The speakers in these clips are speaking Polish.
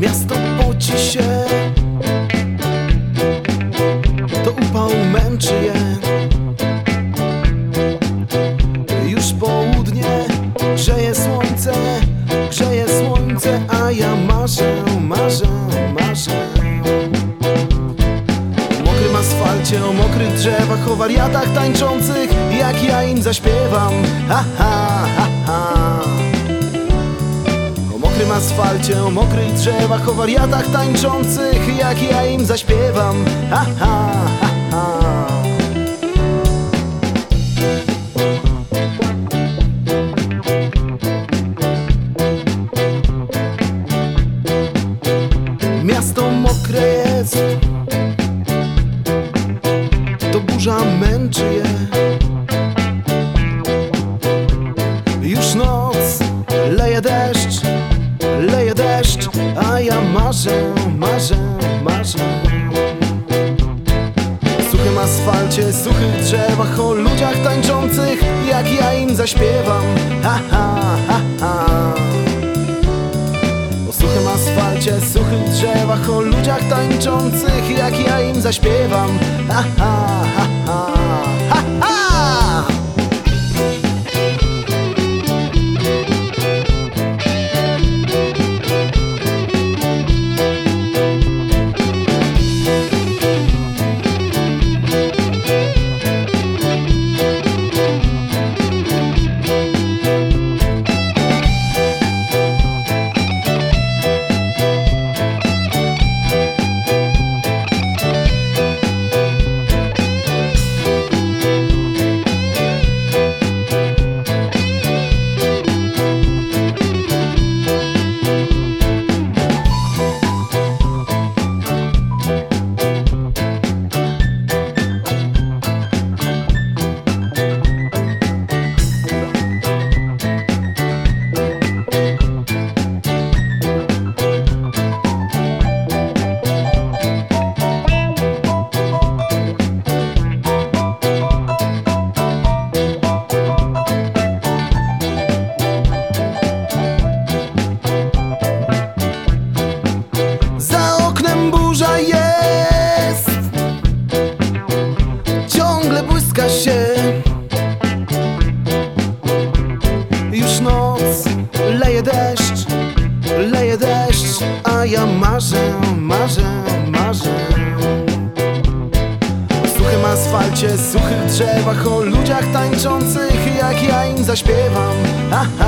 Miasto poci się. To upał męczy je. Już południe Grzeje słońce Grzeje słońce A ja marzę, marzę, marzę. O wariatach tańczących Jak ja im zaśpiewam. Ha, ha, ha, ha. O mokrym asfalcie, o mokrych drzewach O wariatach tańczących Jak ja im zaśpiewam. Ha, ha, ha, ha marzę, marzę, suchym asfalcie, suchych drzewach O ludziach tańczących Jak ja im zaśpiewam. Ha, ha, ha, ha. O suchym asfalcie, suchych drzewach O ludziach tańczących Jak ja im zaśpiewam. Ha, ha, ha, ha, ha! Deszcz. Leje deszcz, a ja marzę, marzę, marzę. Suchym asfalcie, suchych drzewach O ludziach tańczących Jak ja im zaśpiewam. Ha, ha,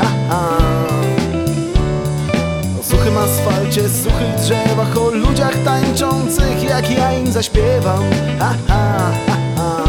ha, ha. O suchym asfalcie, suchych drzewach O ludziach tańczących Jak ja im zaśpiewam. Ha, ha, ha,